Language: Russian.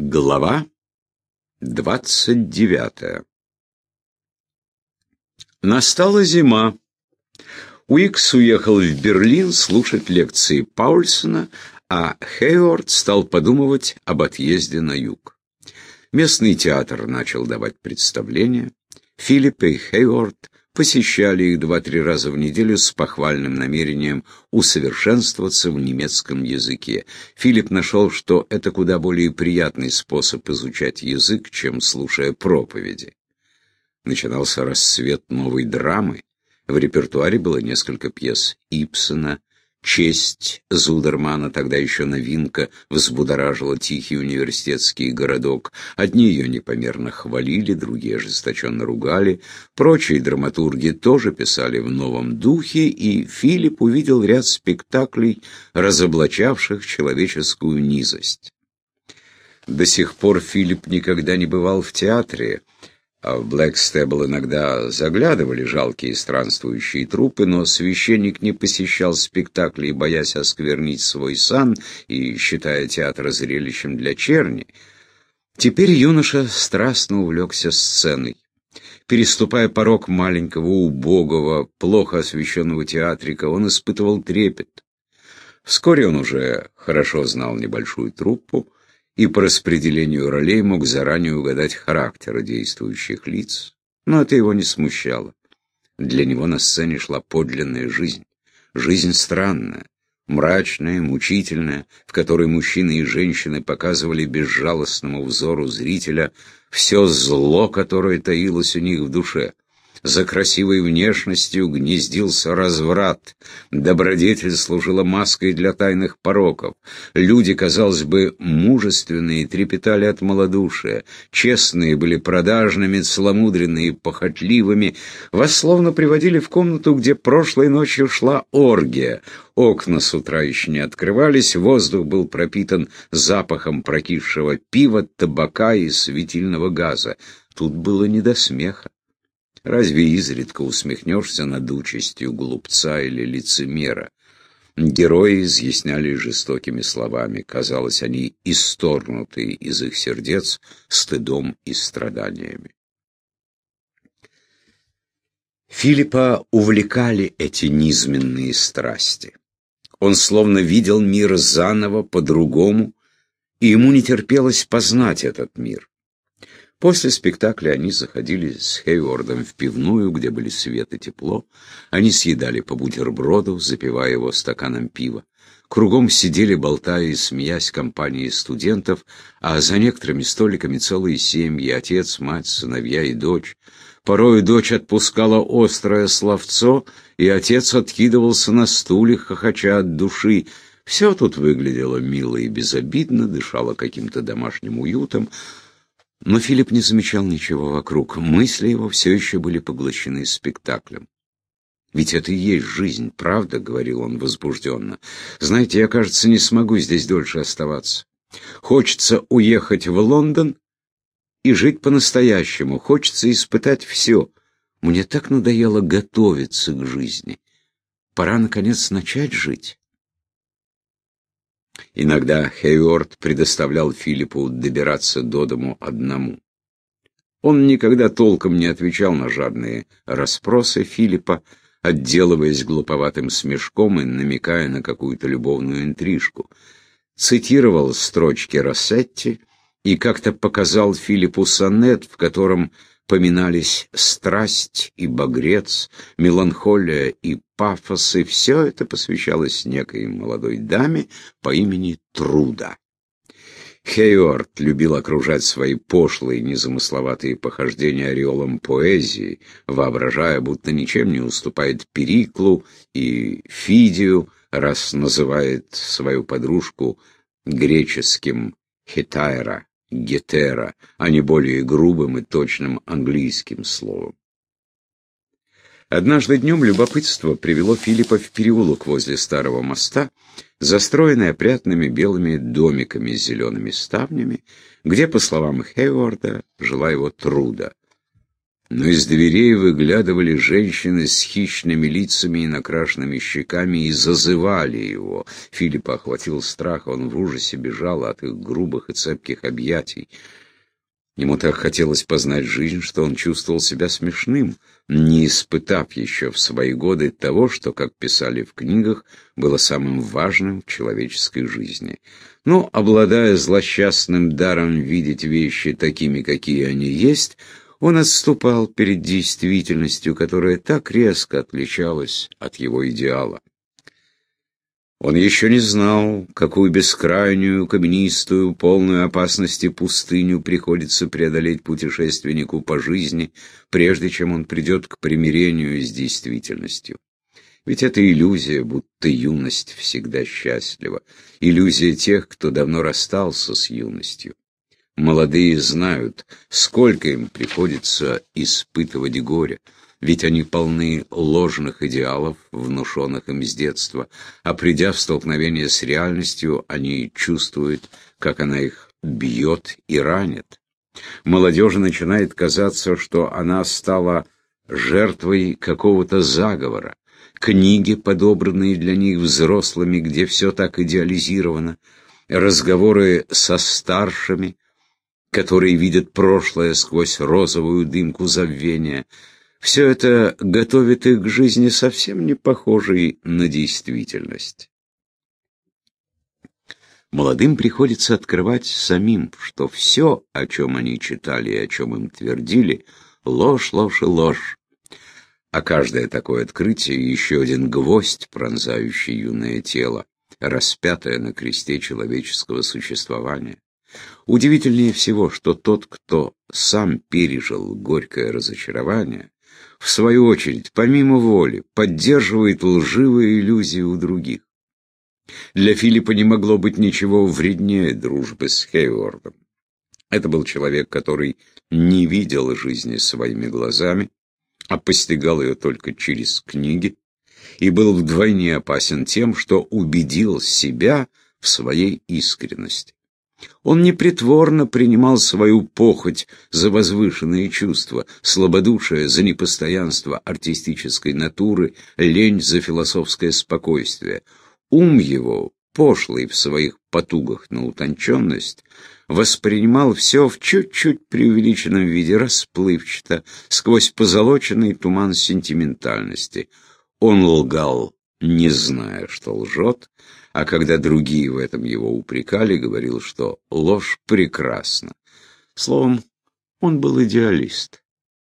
Глава двадцать девятая Настала зима. Уикс уехал в Берлин слушать лекции Паульсона, а Хейворд стал подумывать об отъезде на юг. Местный театр начал давать представления. Филипп и Хейворд посещали их два-три раза в неделю с похвальным намерением усовершенствоваться в немецком языке. Филипп нашел, что это куда более приятный способ изучать язык, чем слушая проповеди. Начинался рассвет новой драмы. В репертуаре было несколько пьес Ипсона, Честь Зудермана, тогда еще новинка, взбудоражила тихий университетский городок. Одни ее непомерно хвалили, другие ожесточенно ругали. Прочие драматурги тоже писали в новом духе, и Филипп увидел ряд спектаклей, разоблачавших человеческую низость. До сих пор Филипп никогда не бывал в театре, в Блэкстебл иногда заглядывали жалкие странствующие трупы, но священник не посещал спектакли, боясь осквернить свой сан и считая театр зрелищем для черни. Теперь юноша страстно увлекся сценой. Переступая порог маленького, убогого, плохо освещенного театрика, он испытывал трепет. Вскоре он уже хорошо знал небольшую труппу, и по распределению ролей мог заранее угадать характеры действующих лиц. Но это его не смущало. Для него на сцене шла подлинная жизнь. Жизнь странная, мрачная, мучительная, в которой мужчины и женщины показывали безжалостному взору зрителя все зло, которое таилось у них в душе. За красивой внешностью гнездился разврат. Добродетель служила маской для тайных пороков. Люди, казалось бы, мужественные, трепетали от малодушия. Честные были продажными, целомудренные, похотливыми. Вас словно приводили в комнату, где прошлой ночью шла оргия. Окна с утра еще не открывались, воздух был пропитан запахом прокисшего пива, табака и светильного газа. Тут было не до смеха. Разве изредка усмехнешься над участью глупца или лицемера? Герои изъясняли жестокими словами. Казалось, они исторнуты из их сердец стыдом и страданиями. Филиппа увлекали эти низменные страсти. Он словно видел мир заново, по-другому, и ему не терпелось познать этот мир. После спектакля они заходили с Хейвордом в пивную, где были свет и тепло. Они съедали по бутерброду, запивая его стаканом пива. Кругом сидели, болтая и смеясь компании студентов, а за некоторыми столиками целые семьи, отец, мать, сыновья и дочь. Порой дочь отпускала острое словцо, и отец откидывался на стуле, хохоча от души. Все тут выглядело мило и безобидно, дышало каким-то домашним уютом. Но Филипп не замечал ничего вокруг. Мысли его все еще были поглощены спектаклем. «Ведь это и есть жизнь, правда?» — говорил он возбужденно. «Знаете, я, кажется, не смогу здесь дольше оставаться. Хочется уехать в Лондон и жить по-настоящему. Хочется испытать все. Мне так надоело готовиться к жизни. Пора, наконец, начать жить». Иногда Хейворд предоставлял Филиппу добираться до дому одному. Он никогда толком не отвечал на жадные расспросы Филиппа, отделываясь глуповатым смешком и намекая на какую-то любовную интрижку. Цитировал строчки Рассетти и как-то показал Филиппу сонет, в котором поминались страсть и багрец, меланхолия и пафос, и все это посвящалось некой молодой даме по имени Труда. Хейвард любил окружать свои пошлые, незамысловатые похождения ореолом поэзии, воображая, будто ничем не уступает Периклу и Фидию, раз называет свою подружку греческим Хитайра. Гетера, а не более грубым и точным английским словом. Однажды днем любопытство привело Филиппа в переулок возле старого моста, застроенный опрятными белыми домиками с зелеными ставнями, где, по словам Хейворда, жила его труда. Но из дверей выглядывали женщины с хищными лицами и накрашенными щеками и зазывали его. Филиппа охватил страх, он в ужасе бежал от их грубых и цепких объятий. Ему так хотелось познать жизнь, что он чувствовал себя смешным, не испытав еще в свои годы того, что, как писали в книгах, было самым важным в человеческой жизни. Но, обладая злосчастным даром видеть вещи такими, какие они есть, он отступал перед действительностью, которая так резко отличалась от его идеала. Он еще не знал, какую бескрайнюю, каменистую, полную опасности пустыню приходится преодолеть путешественнику по жизни, прежде чем он придет к примирению с действительностью. Ведь это иллюзия, будто юность всегда счастлива, иллюзия тех, кто давно расстался с юностью. Молодые знают, сколько им приходится испытывать горе, ведь они полны ложных идеалов, внушенных им с детства, а придя в столкновение с реальностью, они чувствуют, как она их бьет и ранит. Молодежи начинает казаться, что она стала жертвой какого-то заговора. Книги, подобранные для них взрослыми, где все так идеализировано, разговоры со старшими, которые видят прошлое сквозь розовую дымку забвения — все это готовит их к жизни совсем не похожей на действительность. Молодым приходится открывать самим, что все, о чем они читали и о чем им твердили, ложь, ложь и ложь. А каждое такое открытие — еще один гвоздь, пронзающий юное тело, распятое на кресте человеческого существования. Удивительнее всего, что тот, кто сам пережил горькое разочарование, в свою очередь, помимо воли, поддерживает лживые иллюзии у других. Для Филиппа не могло быть ничего вреднее дружбы с Хейвордом. Это был человек, который не видел жизни своими глазами, а постигал ее только через книги, и был вдвойне опасен тем, что убедил себя в своей искренности. Он непритворно принимал свою похоть за возвышенные чувства, слабодушие за непостоянство артистической натуры, лень за философское спокойствие. Ум его, пошлый в своих потугах на утонченность, воспринимал все в чуть-чуть преувеличенном виде, расплывчато, сквозь позолоченный туман сентиментальности. Он лгал, не зная, что лжет, а когда другие в этом его упрекали, говорил, что ложь прекрасна. Словом, он был идеалист.